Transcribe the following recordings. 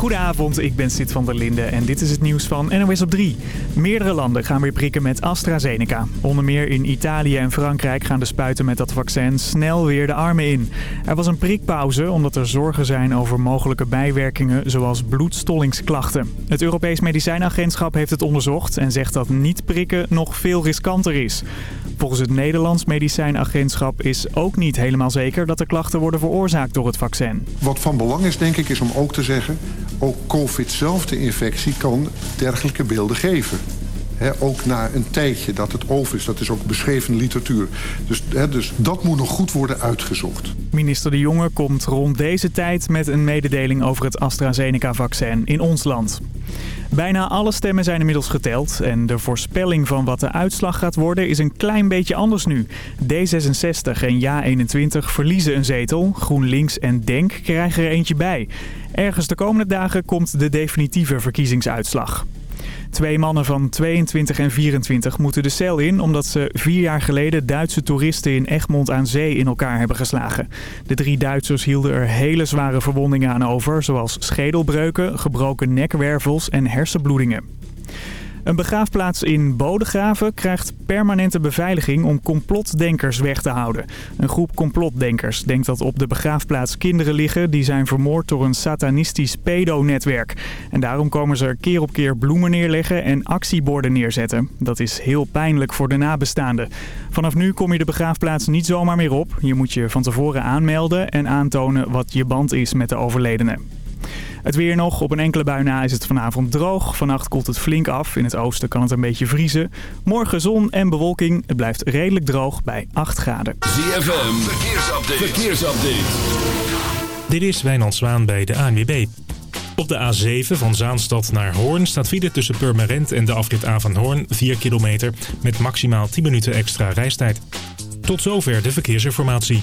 Goedenavond, ik ben Sid van der Linde en dit is het nieuws van NOS op 3. Meerdere landen gaan weer prikken met AstraZeneca. Onder meer in Italië en Frankrijk gaan de spuiten met dat vaccin snel weer de armen in. Er was een prikpauze omdat er zorgen zijn over mogelijke bijwerkingen zoals bloedstollingsklachten. Het Europees Medicijnagentschap heeft het onderzocht en zegt dat niet prikken nog veel riskanter is. Volgens het Nederlands Medicijnagentschap is ook niet helemaal zeker dat de klachten worden veroorzaakt door het vaccin. Wat van belang is denk ik is om ook te zeggen... ook COVID zelf, de infectie, kan dergelijke beelden geven. ook na een tijdje dat het over is. Dat is ook beschreven literatuur. Dus, dus dat moet nog goed worden uitgezocht. Minister De Jonge komt rond deze tijd met een mededeling over het AstraZeneca-vaccin in ons land. Bijna alle stemmen zijn inmiddels geteld en de voorspelling van wat de uitslag gaat worden is een klein beetje anders nu. D66 en JA21 verliezen een zetel, GroenLinks en DENK krijgen er eentje bij. Ergens de komende dagen komt de definitieve verkiezingsuitslag. Twee mannen van 22 en 24 moeten de cel in omdat ze vier jaar geleden Duitse toeristen in Egmond aan Zee in elkaar hebben geslagen. De drie Duitsers hielden er hele zware verwondingen aan over, zoals schedelbreuken, gebroken nekwervels en hersenbloedingen. Een begraafplaats in Bodegraven krijgt permanente beveiliging om complotdenkers weg te houden. Een groep complotdenkers denkt dat op de begraafplaats kinderen liggen die zijn vermoord door een satanistisch pedonetwerk. En daarom komen ze er keer op keer bloemen neerleggen en actieborden neerzetten. Dat is heel pijnlijk voor de nabestaanden. Vanaf nu kom je de begraafplaats niet zomaar meer op. Je moet je van tevoren aanmelden en aantonen wat je band is met de overledene. Het weer nog. Op een enkele bui na is het vanavond droog. Vannacht koelt het flink af. In het oosten kan het een beetje vriezen. Morgen zon en bewolking. Het blijft redelijk droog bij 8 graden. ZFM. Verkeersupdate. Verkeersupdate. Dit is Wijnand Zwaan bij de ANWB. Op de A7 van Zaanstad naar Hoorn staat file tussen Purmerend en de afrit A van Hoorn 4 kilometer met maximaal 10 minuten extra reistijd. Tot zover de verkeersinformatie.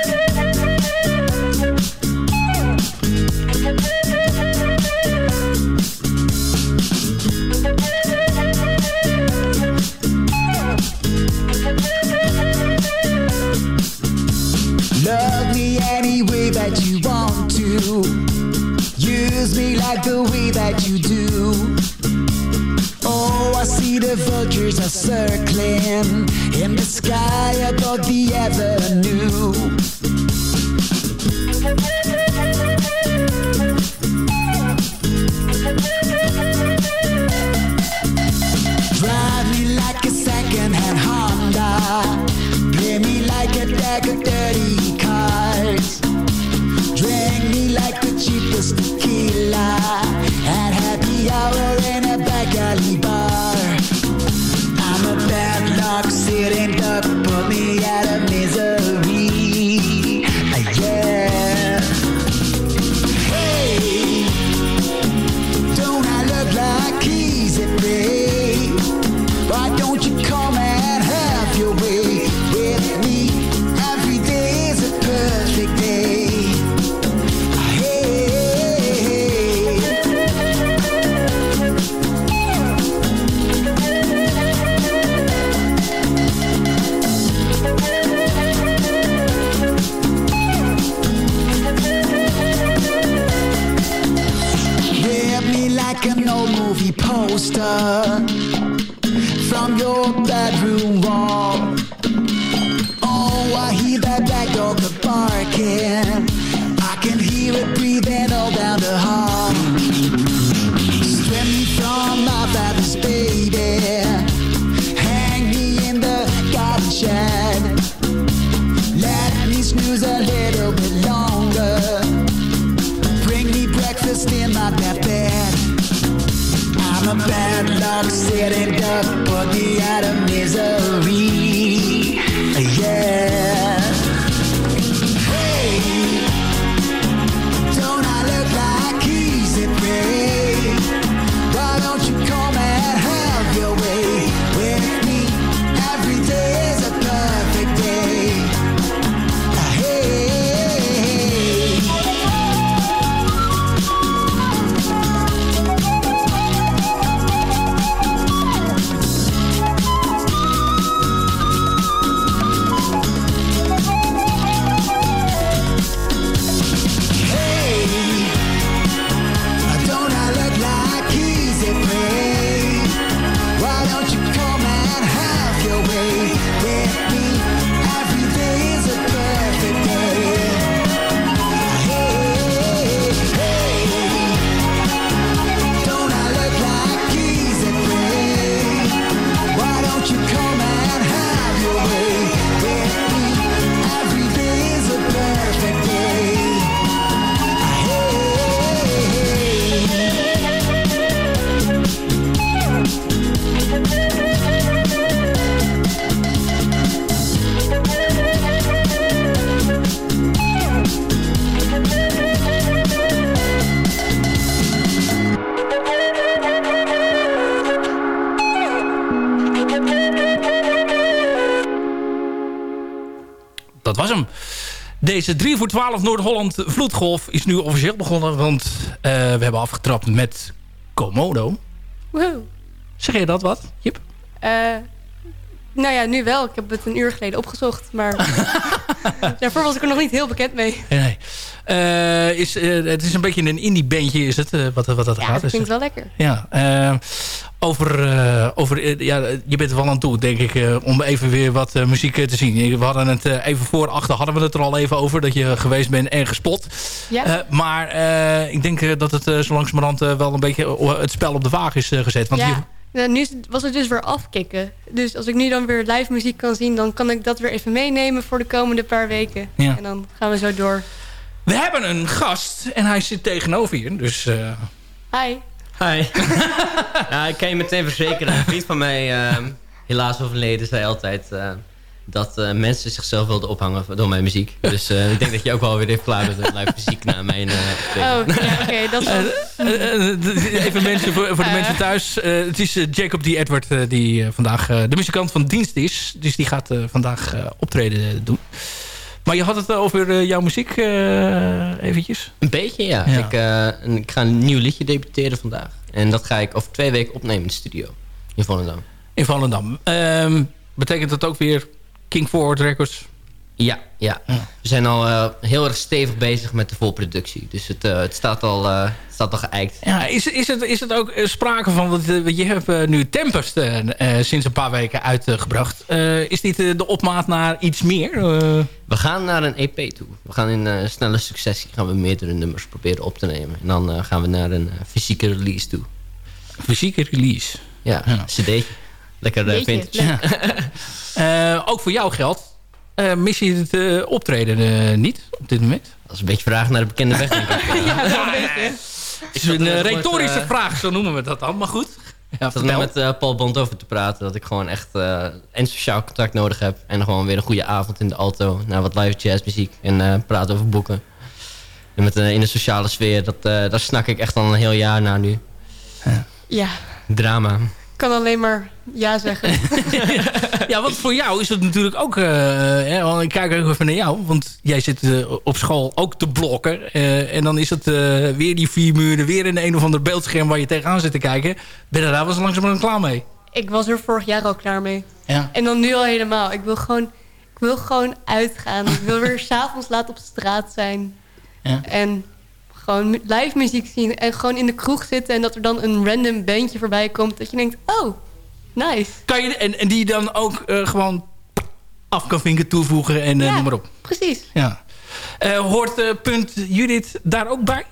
Like the way that you do. Oh, I see the vultures are circling in the sky above the avenue. Poster from your bedroom wall. upset and done, put the atoms. Deze 3 voor 12 Noord-Holland vloedgolf is nu officieel begonnen. Want eh, we hebben afgetrapt met Komodo. Woehoe. Zeg je dat wat, Jip? Eh, nou ja, nu wel. Ik heb het een uur geleden opgezocht. Maar daarvoor was ik er nog niet heel bekend mee. Nee. Eh, is, het is een beetje een indie bandje is het, wat, wat dat Ja, gaat. dat Dus, klinkt wel lekker. Ja, over, eh, over eh, ja, je bent er wel aan toe, denk ik, eh, om even weer wat muziek te zien. We hadden het even voor, achter hadden we het er al even over, dat je geweest bent en gespot. Ja. Maar ik denk dat het zo langzamerhand wel een beetje het spel op de waag is gezet. Want ja. je- Nou, nu was het dus weer afkicken. Dus als ik nu dan weer live muziek kan zien... dan kan ik dat weer even meenemen voor de komende paar weken. Ja. En dan gaan we zo door. we hebben een gast en hij zit tegenover je. Dus Hi. Hi. ja, ik kan je meteen verzekeren. Een vriend van mij, ehm, helaas overleden, zei altijd... eh, dat eh, mensen zichzelf wilden ophangen door mijn muziek. Dus eh, ik denk dat je ook wel weer even klaar bent met live muziek na mijn uh, Oh, ja, oké. dat is wel... Eh, even mensen voor, voor de mensen thuis. Eh, het is Jacob D. Edward eh, die eh, vandaag eh, de muzikant van dienst is. Dus die gaat eh, vandaag eh, optreden doen. Maar je had het over eh, jouw muziek eh, eventjes. Een beetje, ja. Ja. Ik, eh, ik ga een nieuw liedje debuteren vandaag. En dat ga ik over twee weken opnemen in de studio. In Volendam. In Volendam. Ehm, betekent dat ook weer King Forward Records? Ja, ja. Ja. We zijn al eh, heel erg stevig bezig met de volproductie. Dus het, eh, het, staat, al, eh, het staat al geëikt. Ja, is, is, het, is het ook sprake van... Want je hebt nu Tempest sinds een paar weken uitgebracht. Eh, is dit de opmaat naar iets meer? Eh, We gaan naar een EP toe. We gaan in snelle successie gaan we meerdere nummers proberen op te nemen. En dan eh, gaan we naar een fysieke release toe. fysieke release. Ja, Ja. cd'tje. Lekker uh, vintage. Eh, ook voor jou geldt. Eh, mis je het eh, optreden eh, niet op dit moment? Dat is een beetje vraag naar de bekende weg, denk ik. Ja, wel een beetje. Het is een met, retorische vraag, zo noemen we dat dan. Maar goed. Ja, Ik zat met eh, Paul Bond over te praten. Dat ik gewoon echt eh en sociaal contact nodig heb. En gewoon weer een goede avond in de auto. Naar wat live jazzmuziek. En eh praten over boeken. En met, in de sociale sfeer. Dat, eh, daar snak ik echt al een heel jaar naar nu. Ja, Drama. Ik kan alleen maar ja zeggen. Ja, want voor jou is het natuurlijk ook... eh, hè, want ik kijk ook even naar jou. Want jij zit eh, op school ook te blokken. eh, en dan is het eh, weer die vier muren. Weer in een of ander beeldscherm waar je tegenaan zit te kijken. Ben je daar wel zo langzamerhand klaar mee? Ik was er vorig jaar al klaar mee. Ja. En dan nu al helemaal. Ik wil gewoon, ik wil gewoon uitgaan. Ik wil weer s'avonds laat op straat zijn. Ja. En gewoon live muziek zien. En gewoon in de kroeg zitten. En dat er dan een random bandje voorbij komt. Dat je denkt, oh, nice. Kan je, en, en die je dan ook eh, gewoon af kan vinken, toevoegen en eh, Ja. noem maar op. Precies. Ja. Eh, hoort eh, punt Judith daar ook bij?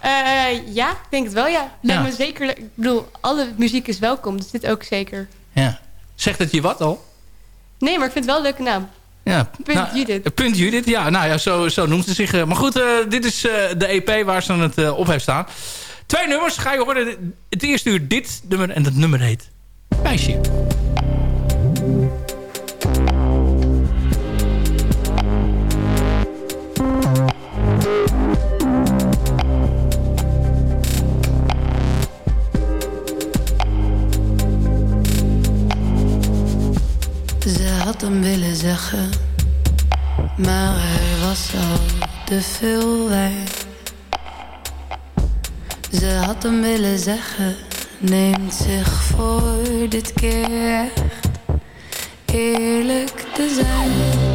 Eh, ja, ik denk het wel, ja. Lijkt Ja. me zeker... Ik bedoel, alle muziek is welkom. Dus dit ook zeker. Ja. Zegt het je wat al? Nee, maar ik vind het wel een leuke naam. Ja, Punt nou, Judith. Punt Judith, ja, nou ja, zo, zo noemt ze zich. eh. Maar goed, eh, dit is eh, de EP waar ze het op heeft staan. Twee nummers ga je horen. Het eerste uur dit nummer en dat nummer heet Meisje. Had hem willen zeggen, maar er was al te veel wijn. Ze had hem willen zeggen, neemt zich voor dit keer eerlijk te zijn.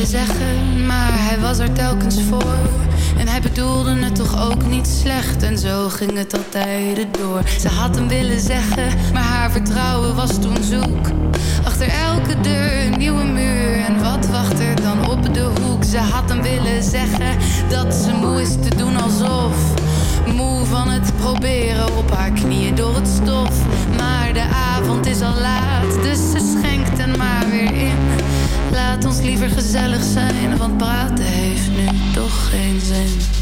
Hem zeggen, maar hij was er telkens voor. En hij bedoelde het toch ook niet slecht. En zo ging het al tijden door. Ze had hem willen zeggen, maar haar vertrouwen was toen zoek. Achter elke deur een nieuwe muur. En wat wacht er dan op de hoek? Ze had hem willen zeggen dat ze moe is te doen alsof. Moe van het proberen op haar knieën door het stof. Maar de avond is al laat, dus ze schenkt er maar weer in. Laat ons liever gezellig zijn, want praten heeft nu toch geen zin.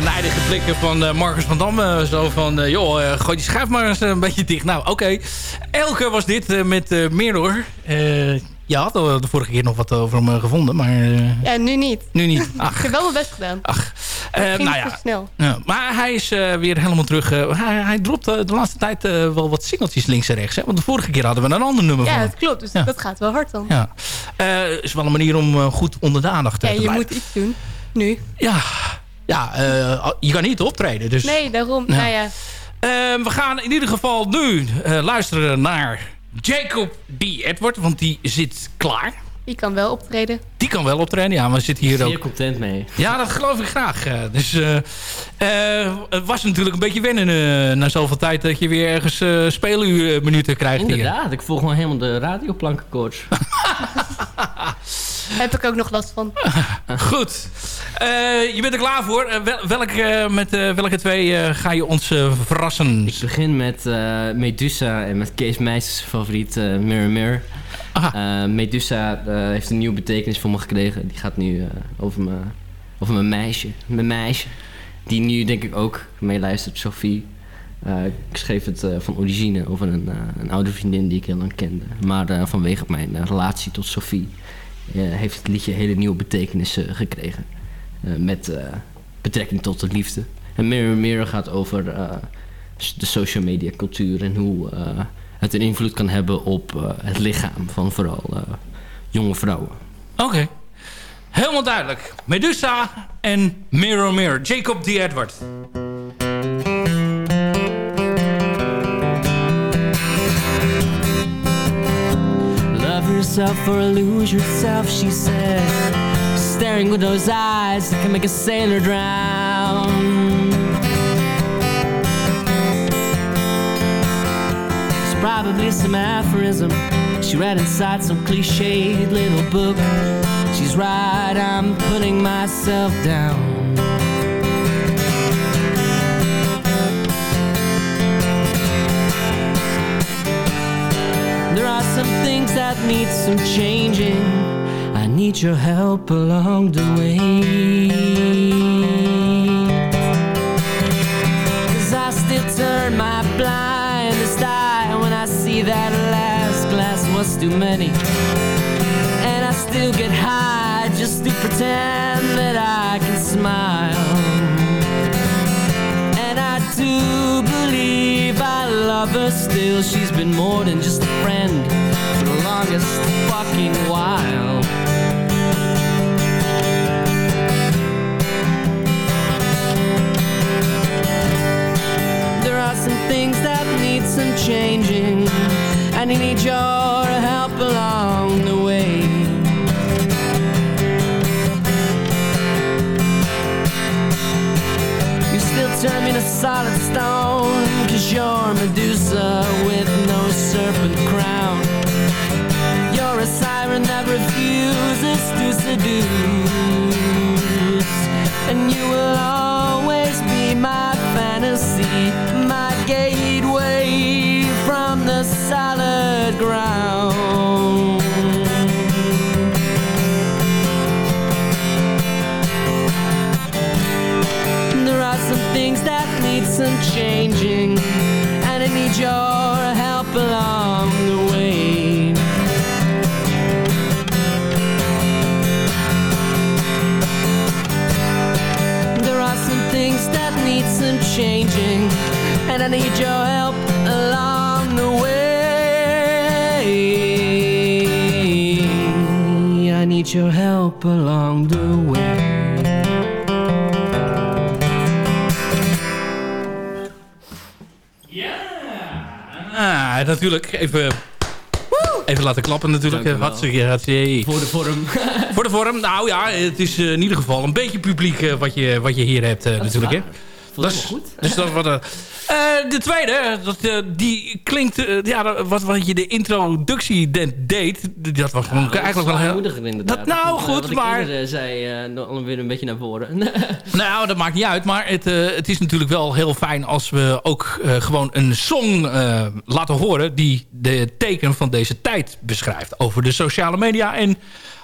Nijdige blikken van uh, Marcus van Dam. zo van, uh, joh, gooi die schuif maar eens een beetje dicht. Nou, oké. Elke was dit met Mirror. je had de vorige keer nog wat over hem gevonden, maar... ja, nu niet. Nu niet. Ach. Ik heb wel mijn best gedaan. Ach. nou ja. snel. ja. Maar hij is weer helemaal terug. hij, hij dropt de laatste tijd wel wat singeltjes links en rechts. Hè? Want de vorige keer hadden we een ander nummer ja, van Ja, dat klopt. Dus dat gaat wel hard dan. Ja. is wel een manier om goed onder de aandacht te ja, blijven. je moet iets doen. Nu. Ja, ja uh, je kan niet optreden. Dus... Nee, daarom. Ja. Nou ja. Uh, we gaan in ieder geval nu uh, luisteren naar Jacob D. Edward. Want die zit klaar. Die kan wel optreden. Die kan wel optreden, ja. Maar zit hier Zeer ook... content mee. Ja, dat geloof ik graag. Dus het was natuurlijk een beetje wennen na zoveel tijd... dat je weer ergens speeluurminuten krijgt Inderdaad, hier. ik volg gewoon helemaal de radioplankencoach. Heb ik ook nog last van. Goed. Uh, je bent er klaar voor. Uh, wel, welke, met uh, welke twee ga je ons verrassen? Ik begin met Medusa en met Kees Meijs' favoriet Mirror Mirror. Medusa heeft een nieuwe betekenis voor me gekregen. Die gaat nu over, me, over mijn meisje. Mijn meisje. Die nu denk ik ook meeluistert, Sophie. ik schreef het van origine over een, een oude vriendin die ik heel lang kende. Maar vanwege mijn relatie tot Sophie... heeft het liedje hele nieuwe betekenis gekregen. Uh, met uh, betrekking tot de liefde. En Mirror Mirror gaat over de social media cultuur en hoe het een invloed kan hebben op het lichaam van vooral jonge vrouwen. Oké, helemaal duidelijk. Medusa en Mirror Mirror. Jacob D. Edward. Yourself or lose yourself, she said. staring with those eyes that can make a sailor drown. It's probably some aphorism she read inside some cliched little book. She's right, I'm putting myself down. Some things that need some changing. I need your help along the way. Cause I still turn my blindest eye When I see that last glass was too many. And I still get high just to pretend that I can smile. And I do believe I love her still. She's been more than just a friend Fucking wild. There are some things that need some changing And you need your And you will always be my fantasy My gateway from the solid ground help along the way Ah, natuurlijk. Even, even laten klappen natuurlijk. Hartstikke, hartstikke. Voor de vorm. Voor de vorm. Nou ja, het is uh, in ieder geval een beetje publiek uh, wat, je, wat je hier hebt natuurlijk. Hè. Dat is goed. Dus dat wat, de tweede, dat, die klinkt, ja, wat, wat je de introductie deed, dat was gewoon ja, eigenlijk wel heel... inderdaad. Dat, nou goed, maar... Wat zei, uh, een beetje naar voren. nou, dat maakt niet uit, maar het, het is natuurlijk wel heel fijn als we ook gewoon een song laten horen die de teken van deze tijd beschrijft over de sociale media en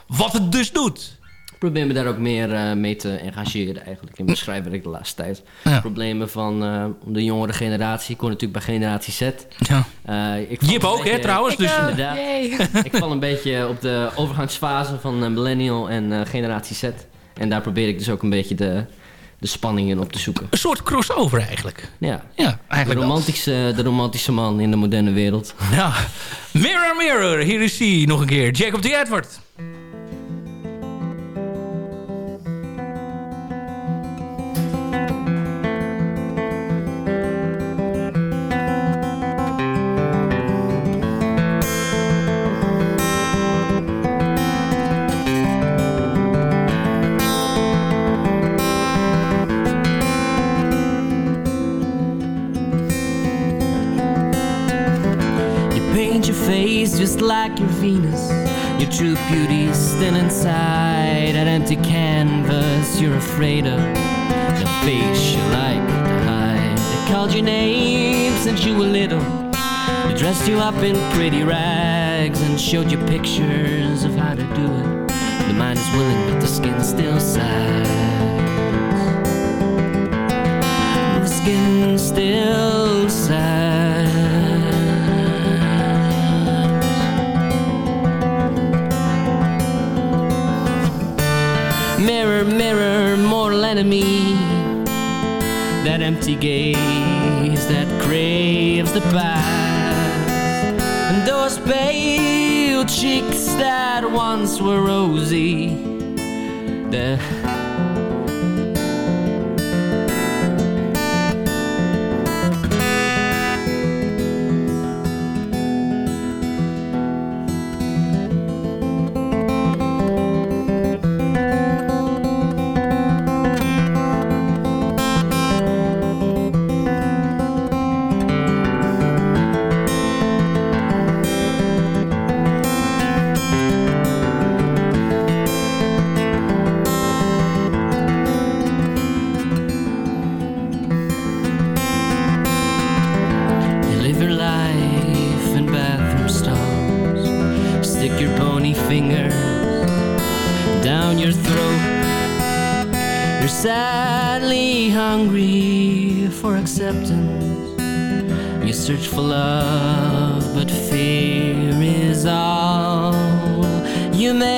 wat het dus doet. Probeer me daar ook meer eh, mee te engageren eigenlijk in mijn schrijfwerk de laatste tijd. Ja. Problemen van eh, de jongere generatie. Ik kom natuurlijk bij generatie Z. Ja. Eh, ik Jip ook, hè, trouwens, Ik dus- ook. Inderdaad. Yay. ik val een beetje op de overgangsfase van millennial en eh, generatie Z. En daar probeer ik dus ook een beetje de, de spanning in op te zoeken. Een soort crossover eigenlijk. Ja, Ja, de eigenlijk wel. romantische, de romantische man in de moderne wereld. Ja. Mirror, mirror. Hier is hij nog een keer. Jacob D. Edward. Just like your Venus. Your true beauty's still inside that empty canvas you're afraid of. The face you like to hide. They called your name since you were little. They dressed you up in pretty rags and showed you pictures of how to do it. The mind is willing, but the skin still sags. The skin still sags. Empty gaze that craves the past. And those pale cheeks that once were rosy. The Your life in bathroom stalls. Stick your bony fingers down your throat. You're sadly hungry for acceptance. You search for love, but fear is all you may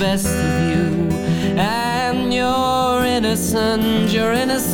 best of you, and your innocence, your innocence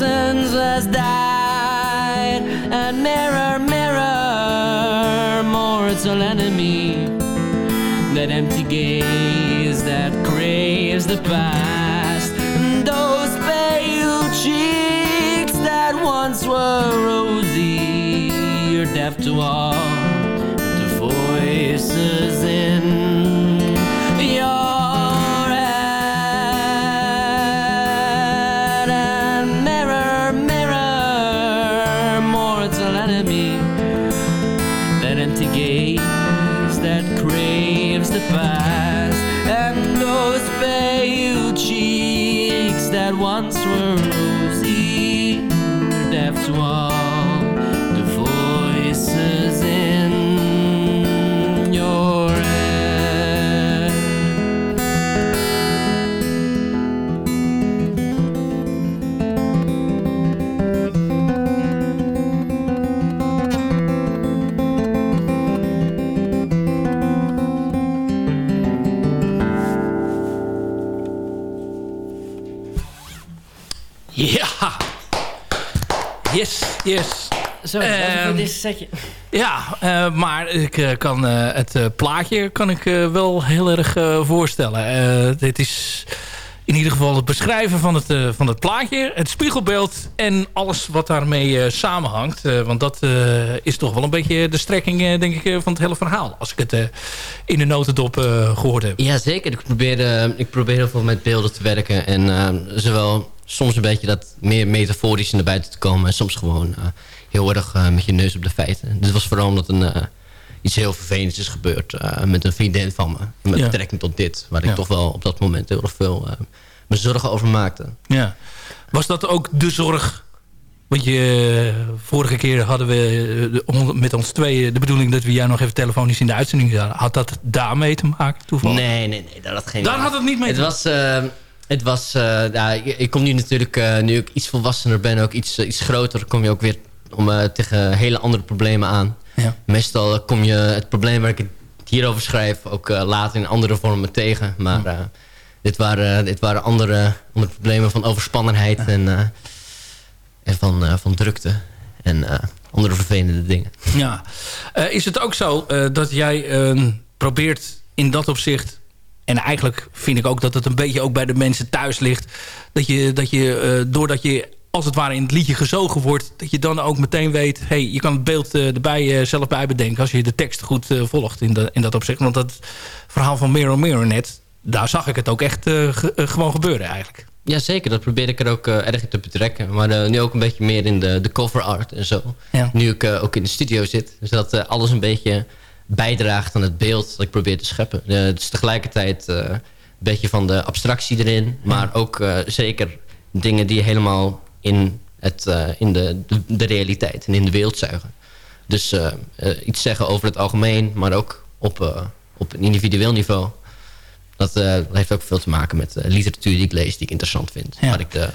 that once were rosy, their depths were. Yes, zo. Ehm, voor dit setje. Ja, eh, maar ik eh, kan eh, het eh, plaatje kan ik eh, wel heel erg eh, voorstellen. Eh, dit is in ieder geval het beschrijven van het, eh, van het plaatje, het spiegelbeeld en alles wat daarmee eh, samenhangt. Eh, want dat eh, is toch wel een beetje de strekking, eh, denk ik, eh, van het hele verhaal. Als ik het eh, in de notendop eh, gehoord heb. Ja, zeker. Ik probeer, eh, ik probeer heel veel met beelden te werken. En eh, zowel soms een beetje dat meer metaforisch naar buiten te komen. En soms gewoon eh, heel erg eh, met je neus op de feiten. Dit was vooral omdat een, eh, iets heel vervelends is gebeurd met een vriendin van me. Met Ja. betrekking tot dit. Waar ik Ja. toch wel op dat moment heel erg veel me zorgen over maakte. Ja. Was dat ook de zorg? Want je, vorige keer hadden we met ons tweeën de bedoeling dat we jou nog even telefonisch in de uitzending hadden. Had dat daarmee te maken toevallig? Nee, nee, nee. Daar had geen Daar had het niet mee Het te was... het was eh, ja, ik, kom nu natuurlijk, eh, nu ik iets volwassener ben, ook iets, eh, iets groter, kom je ook weer om, tegen hele andere problemen aan. Ja. Meestal kom je het probleem waar ik het hierover schrijf ook later in andere vormen tegen. Maar dit, waren, dit waren andere, andere problemen van overspannenheid en, en van, van drukte. En andere vervelende dingen. Ja. Is het ook zo dat jij eh, probeert in dat opzicht... en eigenlijk vind ik ook dat het een beetje ook bij de mensen thuis ligt... dat je, dat je eh, doordat je als het ware in het liedje gezogen wordt... dat je dan ook meteen weet... hey, je kan het beeld eh, erbij eh, zelf bij bedenken... als je de tekst goed volgt in, de, in dat opzicht. Want dat verhaal van Mirror Mirror net... daar zag ik het ook echt ge- gewoon gebeuren eigenlijk. Ja, zeker. Dat probeer ik er ook erg in te betrekken. Maar nu ook een beetje meer in de, de cover art en zo. Ja. Nu ik ook in de studio zit. Dus dat alles een beetje bijdraagt aan het beeld dat ik probeer te scheppen. Het is tegelijkertijd eh, een beetje van de abstractie erin. Maar ook eh, zeker dingen die helemaal in, het, eh, in de, de, realiteit en in de wereld zuigen. Dus iets zeggen over het algemeen, maar ook op, op een individueel niveau. Dat heeft ook veel te maken met eh, literatuur die ik lees, die ik interessant vind. Ja. Waar ik de,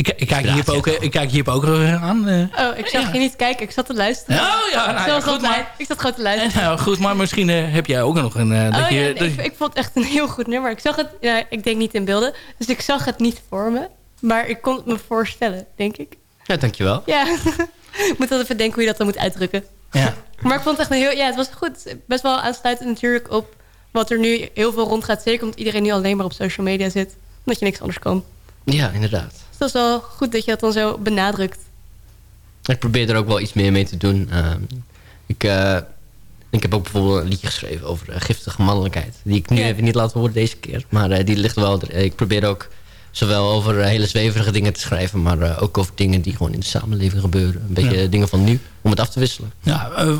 Ik, ik, kijk Jip ook, ik kijk Jip ook aan. eh. Oh, ik zag je niet kijken. Ik zat te luisteren. Oh, ja, nou ja, goed, maar- Ik zat gewoon te luisteren. Nou goed, maar misschien eh, heb jij ook nog een... eh, dat oh, je, ja, nee, dat- ik, ik vond het echt een heel goed nummer. Ik zag het, ja, ik denk niet in beelden, dus ik zag het niet voor me. Maar ik kon het me voorstellen, denk ik. Ja, dankjewel. Ja, ik moet wel even denken hoe je dat dan moet uitdrukken. Ja. Maar ik vond het echt een heel, ja, het was goed. Best wel aansluitend natuurlijk op wat er nu heel veel rondgaat. Zeker omdat iedereen nu alleen maar op social media zit. Omdat je niks anders kan. Ja, inderdaad. Dus dat is wel goed dat je dat dan zo benadrukt. Ik probeer er ook wel iets meer mee te doen. Ehm, ik, eh, ik heb ook bijvoorbeeld een liedje geschreven over eh, giftige mannelijkheid. Die ik nu Ja. even niet laat horen deze keer. Maar eh, die ligt wel... er- Ik probeer ook zowel over eh, hele zweverige dingen te schrijven... maar eh, ook over dingen die gewoon in de samenleving gebeuren. Een beetje Ja. dingen van nu, om het af te wisselen. Ja, eh,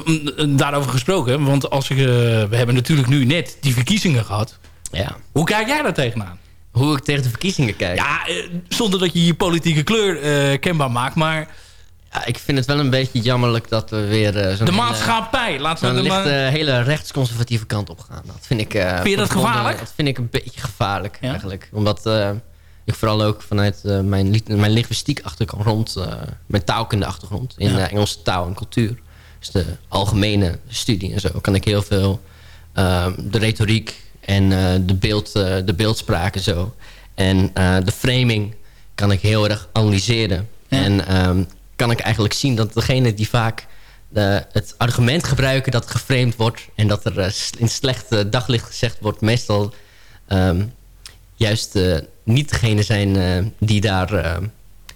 daarover gesproken. Want als ik, eh, we hebben natuurlijk nu net die verkiezingen gehad. Ja. Hoe kijk jij daar tegenaan? Hoe ik tegen de verkiezingen kijk? Ja, eh, zonder dat je je politieke kleur eh, kenbaar maakt. Maar Ja, ik vind het wel een beetje jammerlijk dat we weer... zo'n de hele- maatschappij, laten we de hele rechtsconservatieve kant op gaan. Dat vind ik... eh, Vind je dat gevaarlijk? Dat vind ik een beetje gevaarlijk Ja? eigenlijk. Omdat ik vooral ook vanuit mijn, mijn linguïstiek achtergrond... mijn taalkunde achtergrond in Ja. Engelse taal en cultuur... dus de algemene studie en zo... kan ik heel veel de retoriek en eh, de, beeld, eh, de beeldspraak en zo... en eh, de framing kan ik heel erg analyseren. Ja. En ehm, kan ik eigenlijk zien dat degene die vaak het argument gebruiken dat geframed wordt... en dat er in slecht daglicht gezegd wordt... meestal ehm, juist niet degene zijn die daar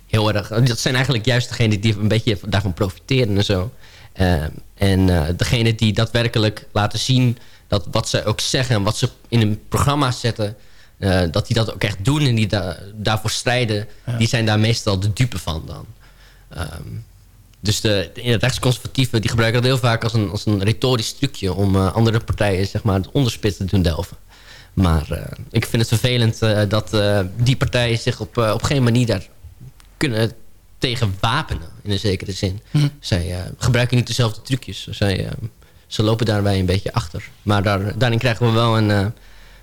heel erg... Dat zijn eigenlijk juist degenen die een beetje daarvan profiteren en zo. Ehm, en degene die daadwerkelijk laten zien... dat wat ze ook zeggen en wat ze in een programma zetten... eh, dat die dat ook echt doen en die da- daarvoor strijden... die zijn daar meestal de dupe van dan. Ehm, dus de, de rechtsconservatieven die gebruiken dat heel vaak als een, als een retorisch trucje... om eh, andere partijen zeg maar, het onderspit te doen delven. Maar eh, ik vind het vervelend dat die partijen zich op, op geen manier daar kunnen tegen wapenen. In een zekere zin. Hm. Zij gebruiken niet dezelfde trucjes. Zij, ze lopen daarbij een beetje achter. Maar daar, daarin krijgen we wel een, eh,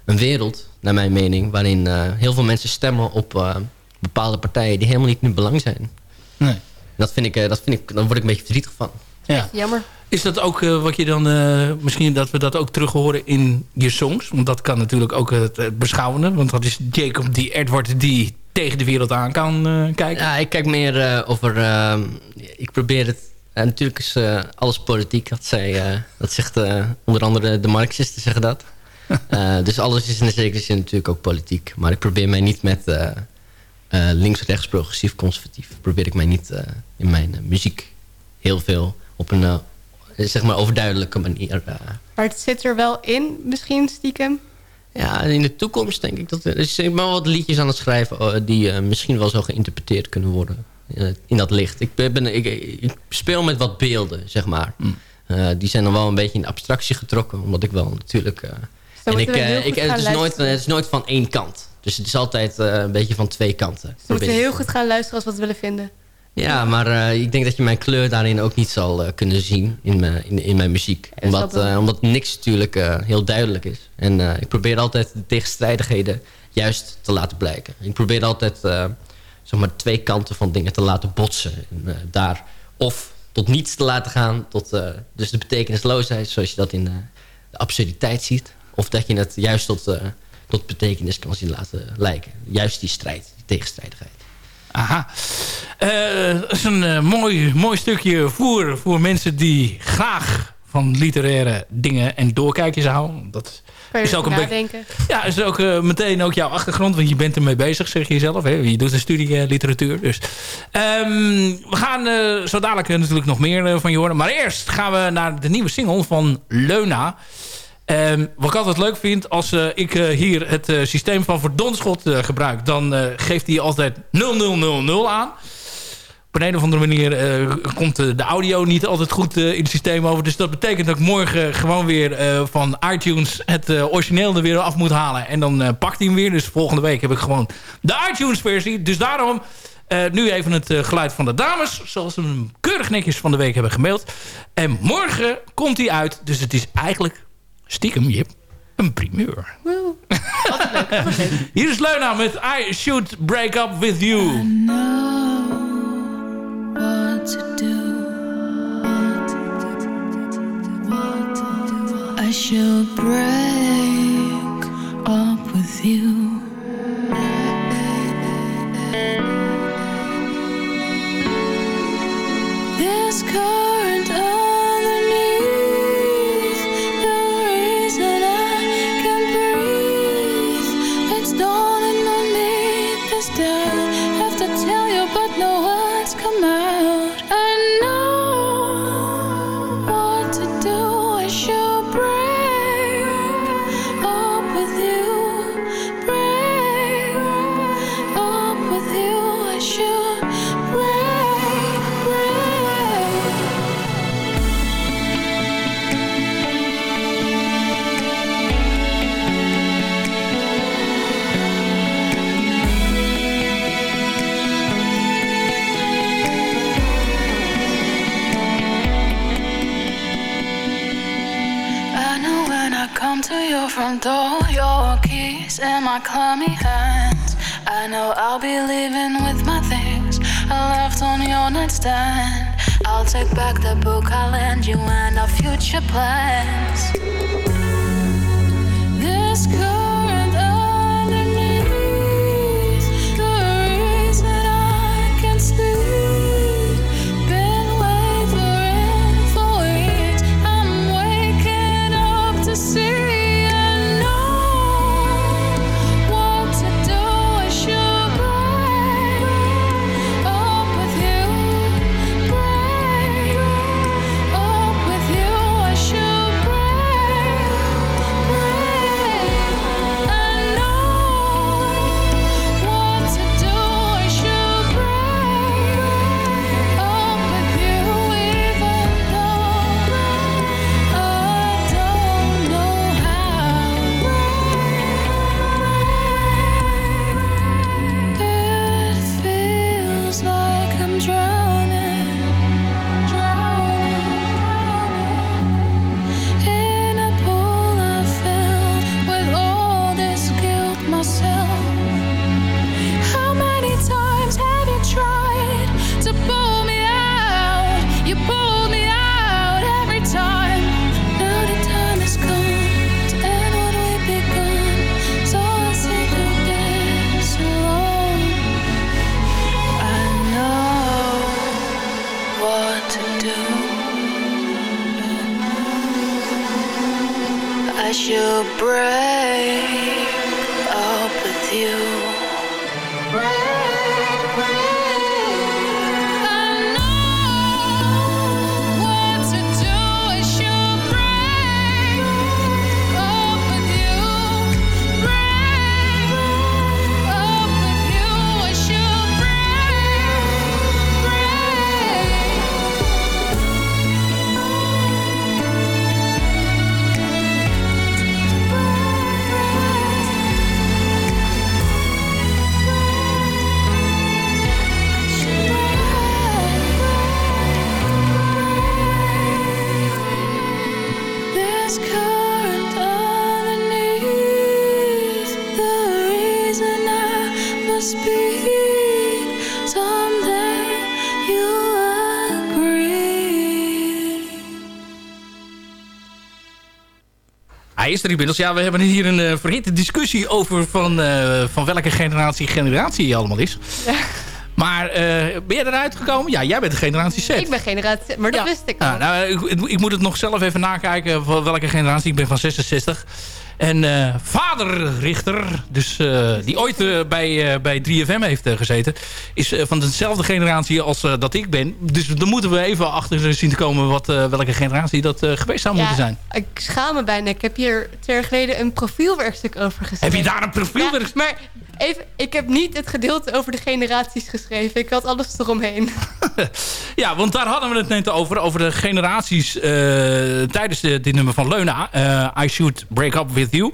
een wereld, naar mijn mening... waarin eh, heel veel mensen stemmen op eh, bepaalde partijen... die helemaal niet in hun belang zijn. Nee. Dat vind ik, eh, dat vind ik, daar word ik een beetje verdrietig van. Ja. Jammer. Is dat ook eh, wat je dan... eh, misschien dat we dat ook terug horen in je songs? Want dat kan natuurlijk ook het, het beschouwende. Want dat is Jacob die Edward die tegen de wereld aan kan eh, kijken. Ja, ik kijk meer eh, over... ik probeer het En natuurlijk is eh, alles politiek. Dat, zij, eh, dat zegt eh, onder andere de Marxisten zeggen dat. Dus alles is in de zekere zin natuurlijk ook politiek. Maar ik probeer mij niet met eh, eh, links, rechts, progressief, conservatief... probeer ik mij niet in mijn muziek heel veel op een zeg maar overduidelijke manier... Maar het zit er wel in, misschien stiekem. ja, in de toekomst denk ik dat... Er ik ben wel wat liedjes aan het schrijven... die misschien wel zo geïnterpreteerd kunnen worden. Eh, in dat licht. Ik, ben, ik, ik speel met wat beelden, zeg maar. Eh, die zijn dan wel een beetje in de abstractie getrokken. Omdat ik wel natuurlijk... eh, en ik, ik, het, gaan is nooit, luisteren. het is nooit van één kant. Dus het is altijd eh, een beetje van twee kanten. Dus we moeten heel goed gaan luisteren als we het willen vinden. Ja, maar eh, ik denk dat je mijn kleur daarin ook niet zal kunnen zien in, mijn- in, in mijn muziek. Omdat, eh, omdat niks natuurlijk eh, heel duidelijk is. En eh, ik probeer altijd de tegenstrijdigheden juist te laten blijken. Ik probeer altijd eh, zeg twee kanten van dingen te laten botsen. En, eh, daar of tot niets te laten gaan, tot eh, dus de betekenisloosheid, zoals je dat in eh, de absurditeit ziet. Of dat je het juist tot, tot betekenis kan zien laten lijken. Juist die strijd, die tegenstrijdigheid. Aha. Dat is een mooi, mooi stukje voor, voor mensen die graag van literaire dingen en doorkijkjes houden. Dat Kan je is ook een nadenken. Ja, is ook eh, meteen ook jouw achtergrond, want je bent ermee bezig, zeg je zelf. Hè? Je doet een studie eh, literatuur. Dus. Ehm, we gaan eh, zo dadelijk natuurlijk nog meer van je horen. Maar eerst gaan we naar de nieuwe single van Leuna. Ehm, wat ik altijd leuk vind, als ik hier het systeem van verdonschot gebruik... dan geeft hij altijd 0000 aan. Op een, een of andere manier eh, komt de audio niet altijd goed eh, in het systeem over. Dus dat betekent dat ik morgen gewoon weer eh, van iTunes het origineel er weer af moet halen. En dan eh, pakt hij hem weer. Dus volgende week heb ik gewoon de iTunes versie. Dus daarom eh, nu even het geluid van de dames. Zoals ze hem keurig netjes van de week hebben gemaild. En morgen komt hij uit. Dus het is eigenlijk stiekem, Jip, een primeur. Hier is Leuna met I Should Break Up With You. Should break up with you. Front door, your keys and my clammy hands. I know I'll be leaving with my things I left on your nightstand. I'll take back the book I'll lend you and our future plans. This current Hij is er inmiddels. Ja, we hebben hier een uh, verhitte discussie over van, eh, van welke generatie generatie je allemaal is. Maar eh, ben je eruit gekomen? Ja, jij bent de generatie Z. Ik ben generatie, maar dat wist ik al. Ah, nou, ik, ik moet het nog zelf even nakijken van welke generatie. Ik ben van 66. En eh, vader Richter, dus, eh, die ooit eh, bij, eh, bij 3FM heeft gezeten... is van dezelfde generatie als dat ik ben. Dus dan moeten we even achter zien te komen... Wat, welke generatie dat geweest zou moeten zijn. Ik schaam me bijna. Ik heb hier twee jaar geleden een profielwerkstuk over geschreven. Heb je daar een profielwerkstuk? maar even, ik heb niet het gedeelte over de generaties geschreven. Ik had alles eromheen. Ja, want daar hadden we het net over. Over de generaties eh, tijdens de, dit nummer van Leuna. eh, I Should Break Up With You.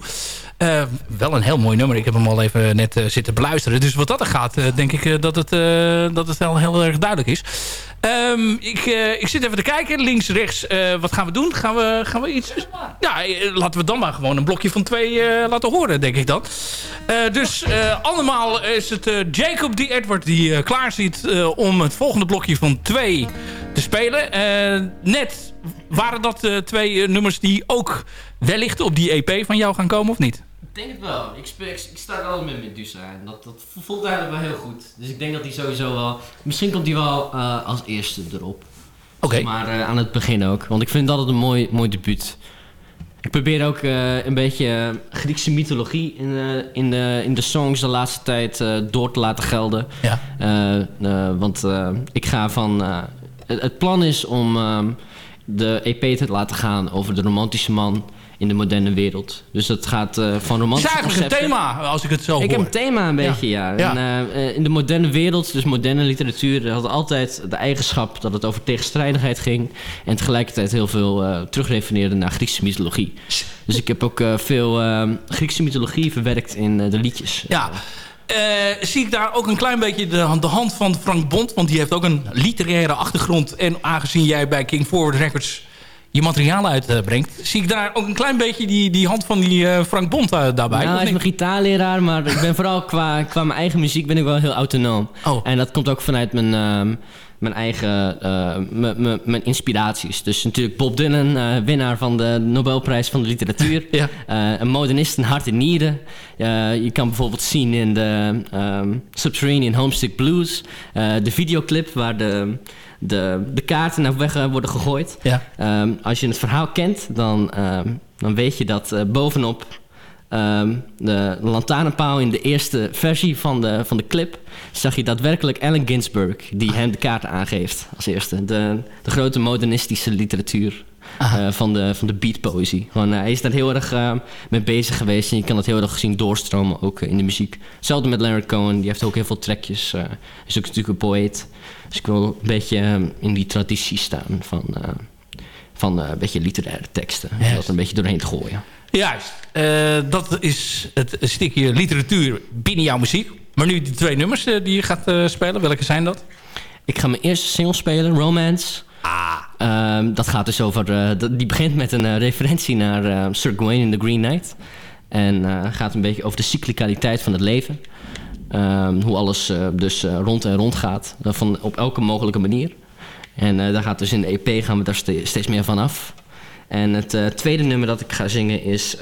Eh, wel een heel mooi nummer. Ik heb hem al even net zitten beluisteren. Dus wat dat er gaat, denk ik dat, het, dat het wel heel erg duidelijk is. Ehm, ik, eh, ik zit even te kijken. Links, rechts. eh, wat gaan we doen? Gaan we, gaan we iets... Ja, eh, laten we dan maar gewoon een blokje van twee laten horen, denk ik dan. Dus allemaal is het Jacob D. Edward die klaar zit om het volgende blokje van twee te spelen. Net waren dat twee nummers die ook wellicht op die EP van jou gaan komen, of niet? Ik denk het wel. Ik, speel, ik, ik sta er altijd met Medusa en dat, dat voelt eigenlijk wel heel goed. Dus ik denk dat hij sowieso wel... Misschien komt hij wel eh, als eerste erop. Oké. Maar eh, aan het begin ook. Want ik vind dat het een mooi, mooi debuut. Ik probeer ook eh, een beetje Griekse mythologie in, de in, de, in de songs de laatste tijd door te laten gelden. Ja. Want ik ga van... het, het plan is om ehm, de EP te laten gaan over de romantische man in de moderne wereld. Dus dat gaat eh, van Het is romantische eigenlijk een thema, als ik het zo ik hoor. heb een thema een beetje, ja. Ja. En, eh, eh, in de moderne wereld, dus moderne literatuur... had altijd de eigenschap dat het over tegenstrijdigheid ging... en tegelijkertijd heel veel terugrefereerde naar Griekse mythologie. Dus ik heb ook veel eh, Griekse mythologie verwerkt in de liedjes. Ja. Zie ik daar ook een klein beetje de, de hand van Frank Bond. Want die heeft ook een literaire achtergrond. En aangezien jij bij King Forward Records je materiaal uitbrengt... zie ik daar ook een klein beetje die, die hand van die eh, Frank Bond eh, daarbij. Nou, hij is mijn gitaarleraar, maar ik ben vooral qua, qua mijn eigen muziek ben ik wel heel autonoom. Oh. En dat komt ook vanuit mijn, ehm, mijn eigen eh, mijn- inspiraties. Dus natuurlijk Bob Dylan, winnaar van de Nobelprijs van de literatuur. Ja. Een modernist in hart en nieren. Je kan bijvoorbeeld zien in de ehm, Subterranean Homesick Blues. de videoclip waar de, de, de kaarten naar weg eh, worden gegooid. Ja. Ehm, als je het verhaal kent, dan, ehm, dan weet je dat eh, bovenop ehm, de lantaarnpaal in de eerste versie van de, van de clip... zag je daadwerkelijk Allen Ginsberg die hem de kaarten aangeeft als eerste. De, de grote modernistische literatuur eh, van, de, van de beatpoëzie. Gewoon, hij is daar heel erg eh, mee bezig geweest en je kan dat heel erg zien doorstromen ook in de muziek. Hetzelfde met Leonard Cohen, die heeft ook heel veel trekjes. is ook natuurlijk een poëet. Dus ik wil een beetje eh, in die traditie staan van, eh, van eh, een beetje literaire teksten. Om Juist. dat een beetje doorheen te gooien. Juist. Eh, dat is het stukje literatuur binnen jouw muziek. Maar nu die twee nummers die je gaat spelen. Welke zijn dat? Ik ga mijn eerste single spelen, Romance. Ah. dat gaat dus over... die begint met een referentie naar Sir Gawain in The Green Knight. En gaat een beetje over de cyclicaliteit van het leven. Ehm, hoe alles eh, dus eh, rond en rond gaat. eh, van, op elke mogelijke manier. En daar gaat dus in de EP gaan we daar ste- steeds meer van af. En het tweede nummer dat ik ga zingen is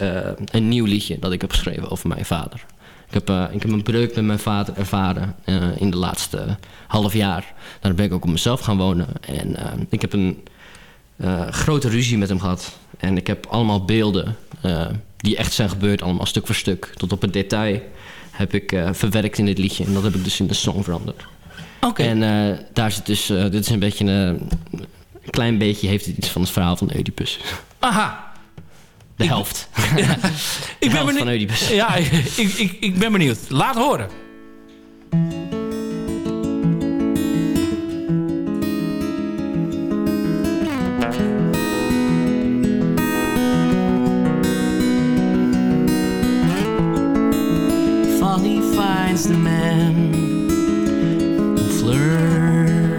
een nieuw liedje dat ik heb geschreven over mijn vader. Ik heb, ik heb een breuk met mijn vader ervaren in de laatste half jaar. Daar ben ik ook op mezelf gaan wonen. En ik heb een grote ruzie met hem gehad. En ik heb allemaal beelden die echt zijn gebeurd, allemaal stuk voor stuk. Tot op het detail heb ik eh, verwerkt in dit liedje. En dat heb ik dus in de song veranderd. Oké. En eh, daar zit dus, eh, dit is een beetje een, een klein beetje, heeft het iets van het verhaal van Oedipus. Aha. De helft. ik ben benieuwd. van Oedipus. Ja, ik, ik, ik ben benieuwd. Laat horen. The man who flirts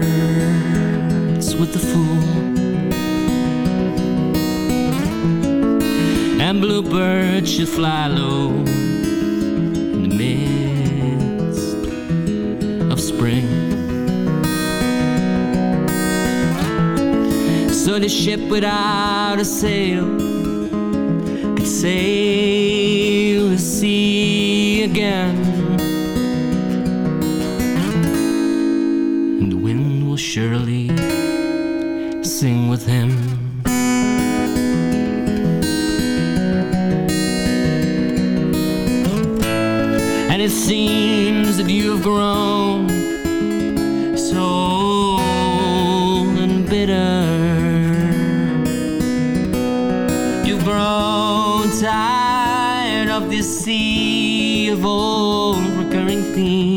with the fool. And bluebirds should fly low in the midst of spring. So the ship without a sail could sail the sea again. Surely sing with him. And it seems that you have grown so old and bitter. You've grown tired of this sea of old recurring themes.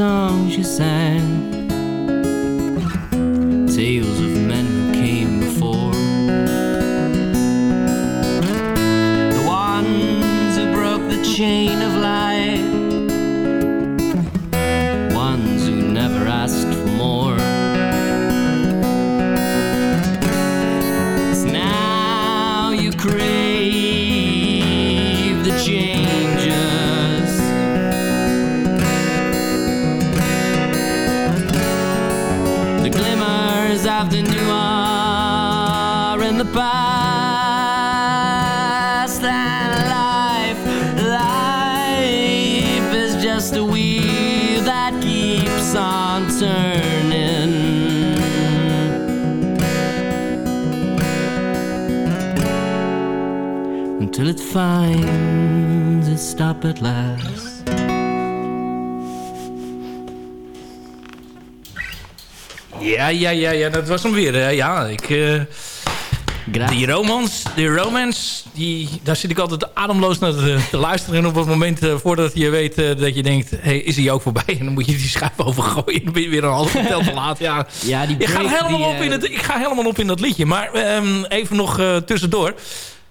All the songs you sang finds its stop at last. Ja, ja, ja, ja, dat was hem weer. hè. ja, ik... eh, die romance, die romance die, daar zit ik altijd ademloos naar te, te luisteren. En op het moment eh, voordat je weet eh, dat je denkt... Hey, is hij ook voorbij? En dan moet je die schuif overgooien. En dan ben je weer een half verteld te laat. Ja, Ja, die ik, ga break, helemaal die, op in het, ik ga helemaal op in dat liedje. Maar ehm, even nog tussendoor.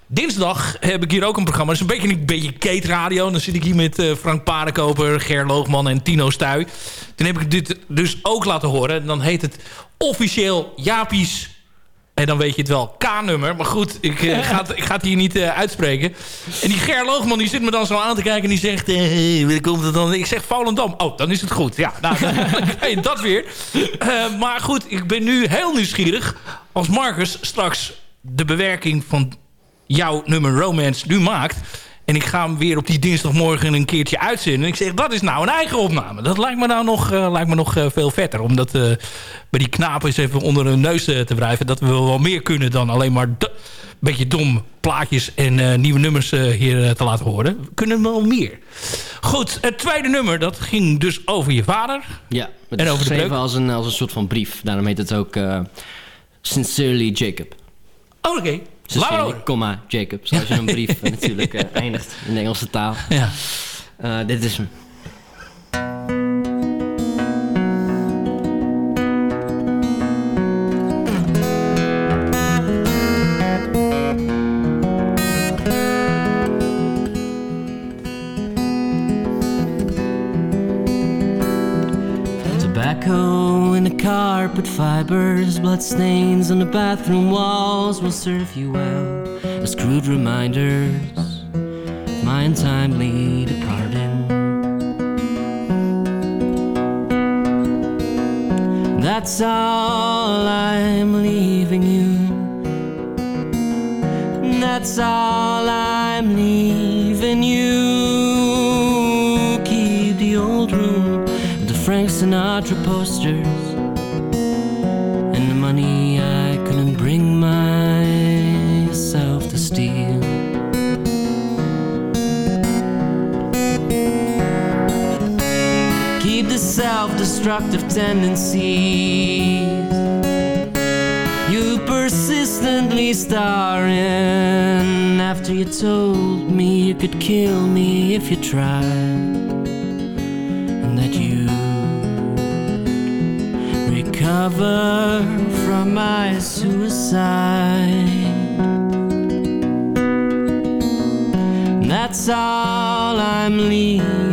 Dinsdag heb ik hier ook een programma. Dat is een beetje een beetje Kate Radio. Dan zit ik hier met eh, Frank Paardenkoper, Ger Loogman en Tino Stuy. Toen heb ik dit dus ook laten horen. Dan heet het officieel Japies... En dan weet je het wel, K-nummer. Maar goed, ik, eh, ga, het, ik ga het hier niet eh, uitspreken. En die Ger Loogman die zit me dan zo aan te kijken... en die zegt, waar komt het dan? Ik zeg Volendam. Oh, dan is het goed. Ja, nou, dan dat weer. Maar goed, ik ben nu heel nieuwsgierig... als Marcus straks de bewerking van jouw nummer Romance nu maakt... En ik ga hem weer op die dinsdagmorgen een keertje uitzenden. En ik zeg, dat is nou een eigen opname. Dat lijkt me nou nog, eh, lijkt me nog eh, veel vetter. Om dat eh, bij die knapen eens even onder hun neus te wrijven. Dat we wel meer kunnen dan alleen maar een beetje dom plaatjes en nieuwe nummers hier te laten horen. We kunnen wel meer. Goed, het tweede nummer, dat ging dus over je vader. Ja, het En is over geschreven als een, als een soort van brief. Daarom heet het ook Sincerely Jacob. Oh, oké. Horen. comma, Jacob. Zoals je een brief natuurlijk eh, eindigt in de Engelse taal. Ja. Eh, dit is hem. Fibers, blood stains on the bathroom walls will serve you well as crude reminders of my untimely departing. That's all I'm leaving you. That's all I'm leaving you. Keep the old room, the Frank Sinatra posters, self-destructive tendencies. You persistently starring after you told me you could kill me if you tried and that you recover from my suicide. That's all I'm leaving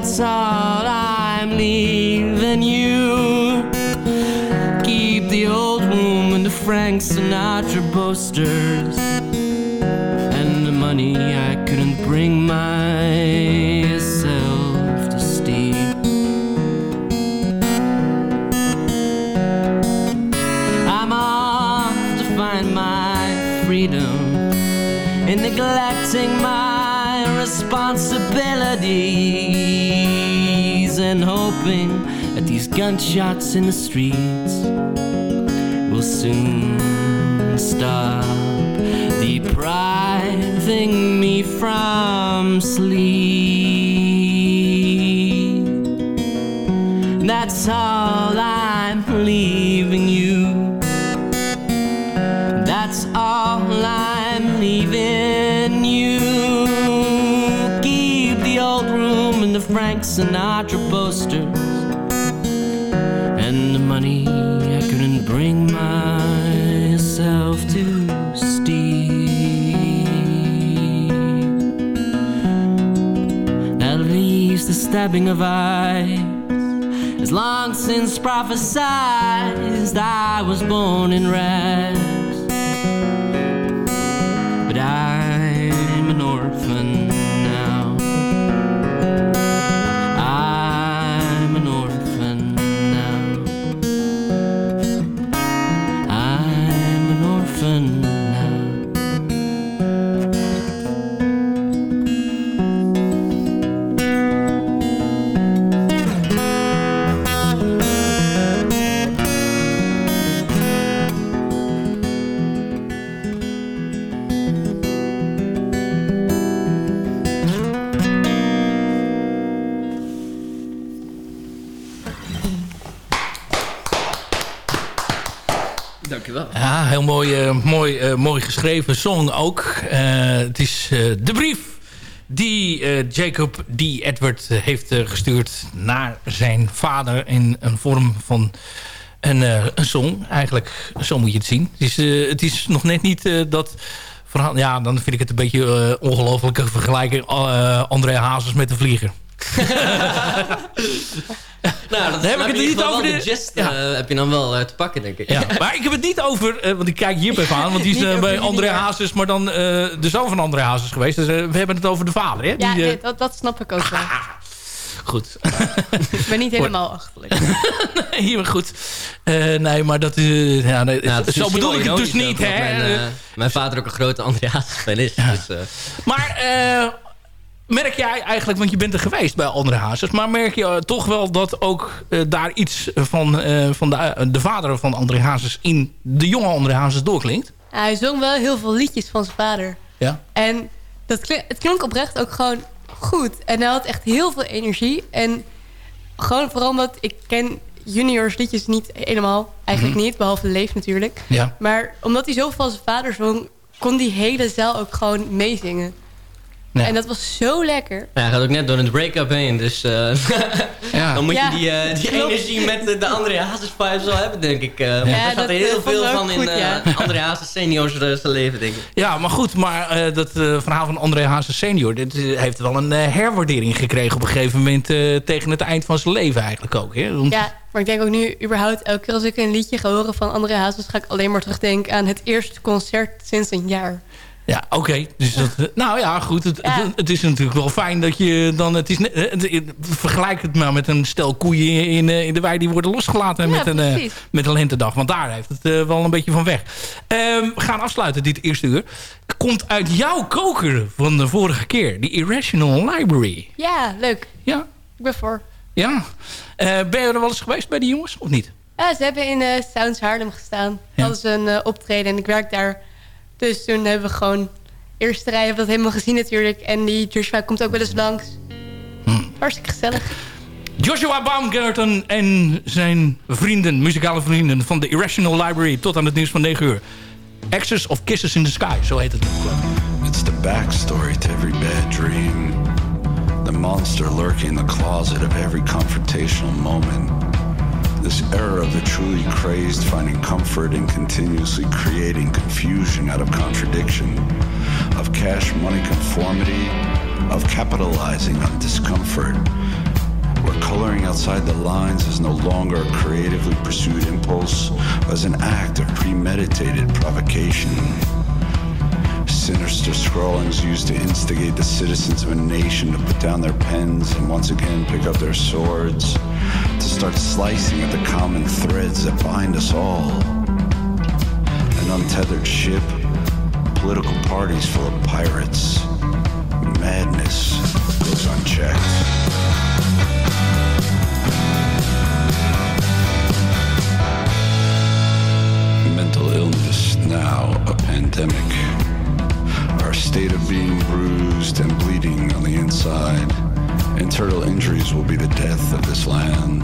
that's all I'm leaving you. Keep the old room and the Frank Sinatra posters and the money I couldn't bring myself to steal. I'm off to find my freedom in neglecting my responsibilities and hoping that these gunshots in the streets will soon stop depriving me from sleep. That's all Sinatra posters and the money I couldn't bring myself to steal. That leaves the stabbing of eyes as long since prophesized I was born in rags. Heel mooi, eh, mooi, eh, mooi geschreven song ook. Eh, het is de brief die Jacob D. Edward heeft gestuurd naar zijn vader in een vorm van een, eh, een song. Eigenlijk, zo moet je het zien. Het is, nog net niet dat. Ja, dan vind ik het een beetje ongelofelijke vergelijking. André Hazes met de vlieger. Nou, dat heb ik het niet over de de- gist Ja. eh, heb je dan wel eh, te pakken, denk ik. Ja, maar ik heb het niet over, eh, want ik kijk hier even aan, want die is bij André. Hazes, maar dan eh, de zoon van André Hazes geweest. Dus we hebben het over de vader, hè? Ja, Die, nee, dat, dat snap ik ook wel. goed. Ik ben niet helemaal achterlijk. nee, maar goed. Eh, nee, maar dat is... ja, nee, Nou, het is zo misschien bedoel ik het dus niet, hè. Mijn, mijn vader ook een grote André Hazes-fan is. Dus, eh, Maar eh, merk jij eigenlijk, want je bent er geweest bij André Hazes... maar merk je eh, toch wel dat ook eh, daar iets van, eh, van de, de vader van André Hazes... in de jonge André Hazes doorklinkt? Ja, hij zong wel heel veel liedjes van zijn vader. Ja. En dat klink- het klonk oprecht ook gewoon goed. En hij had echt heel veel energie. En gewoon vooral omdat ik ken juniors liedjes niet helemaal. Eigenlijk Mhm. niet, behalve Leef natuurlijk. Ja. Maar omdat hij zoveel van zijn vader zong... kon die hele zaal ook gewoon meezingen. Ja. En dat was zo lekker. nou, hij gaat ook net door een break-up heen. Dus eh, Ja. dan moet Ja, je die, eh, die energie met de, de André Hazes vibes wel hebben, denk ik. eh want Ja, daar gaat dat, er heel veel van in goed, eh ja. André Hazes seniors zijn leven, denk ik. Ja, maar goed, maar eh, dat eh, verhaal van André Hazes senior... dit heeft wel een eh, herwaardering gekregen op een gegeven moment... eh, tegen het eind van zijn leven eigenlijk ook. Hè? Want- Ja, maar ik denk ook nu überhaupt... elke keer als ik een liedje ga horen van André Hazes... ga ik alleen maar terugdenken aan het eerste concert sinds een jaar. Ja, oké. Dus dat, nou ja, goed. Het, Ja. het, het is natuurlijk wel fijn dat je dan... Het is, het, vergelijk het maar met een stel koeien in, eh, in de wei... die worden losgelaten Ja, met, een, eh, met een lentedag. Want daar heeft het eh, wel een beetje van weg. Ehm, we gaan afsluiten dit eerste uur. Komt uit jouw koker van de vorige keer. Die Irrational Library. Ja, leuk. Ja? Ik ben voor. Ja? Ben je er wel eens geweest bij die jongens? Of niet? Ja, ze hebben in Sounds Haarlem gestaan. Ja. Hadden ze een optreden en ik werk daar. Dus toen hebben we gewoon... Eerste rij hebben we dat helemaal gezien natuurlijk. En die Joshua komt ook wel eens langs. Hm. Hartstikke gezellig. Joshua Baumgarten en zijn vrienden, muzikale vrienden van de Irrational Library tot aan het nieuws van 9 uur. Access of Kisses in the Sky, zo heet het. It's the backstory to every bad dream. The monster lurking in the closet of every confrontational moment. This era of the truly crazed finding comfort in continuously creating confusion out of contradiction, of cash money conformity, of capitalizing on discomfort, where coloring outside the lines is no longer a creatively pursued impulse, but as an act of premeditated provocation. Sinister scrawlings used to instigate the citizens of a nation to put down their pens and once again pick up their swords, to start slicing at the common threads that bind us all. An untethered ship, political parties full of pirates. Madness goes unchecked. Internal injuries will be the death of this land.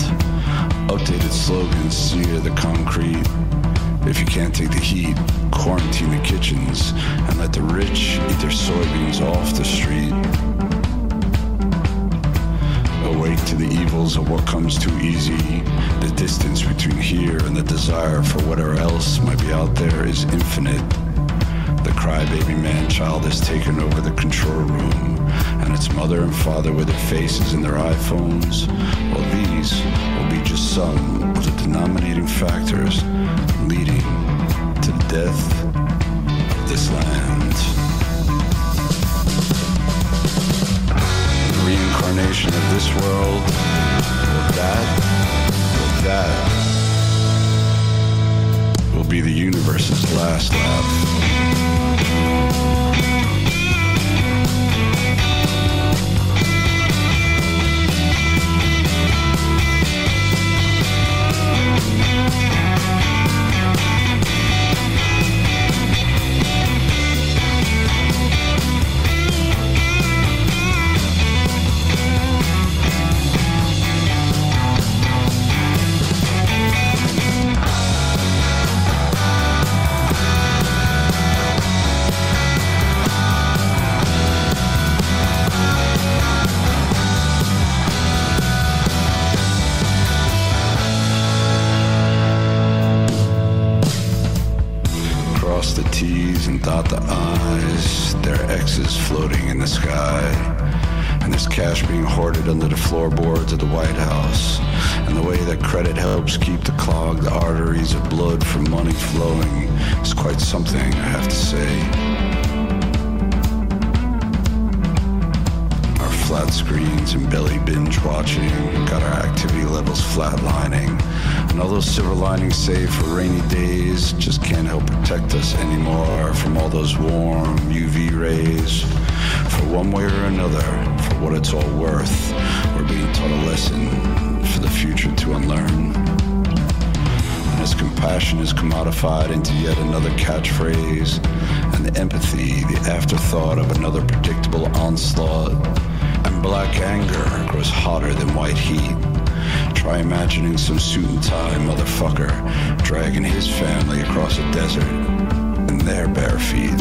Updated slogans sear the concrete. If you can't take the heat, quarantine the kitchens and let the rich eat their soybeans off the street. Awake to the evils of what comes too easy. The distance between here and the desire for whatever else might be out there is infinite. The crybaby man child has taken over the control room, and its mother and father with their faces in their iPhones. Well, these will be just some of the denominating factors leading to the death of this land. The reincarnation of this world, or that, or that, will be the universe's last laugh. Thank you. The sky. And there's cash being hoarded under the floorboards of the White House. And the way that credit helps keep the clogged arteries of blood from money flowing is quite something, I have to say. Our flat screens and belly binge watching. Got our activity levels flatlining. And all those silver linings save for rainy days just can't help protect us anymore from all those warm UV rays. For one way or another, for what it's all worth, we're being taught a lesson for the future to unlearn. And as compassion is commodified into yet another catchphrase, and the empathy, the afterthought of another predictable onslaught, and black anger grows hotter than white heat. Try imagining some suit and tie motherfucker dragging his family across a desert in their bare feet.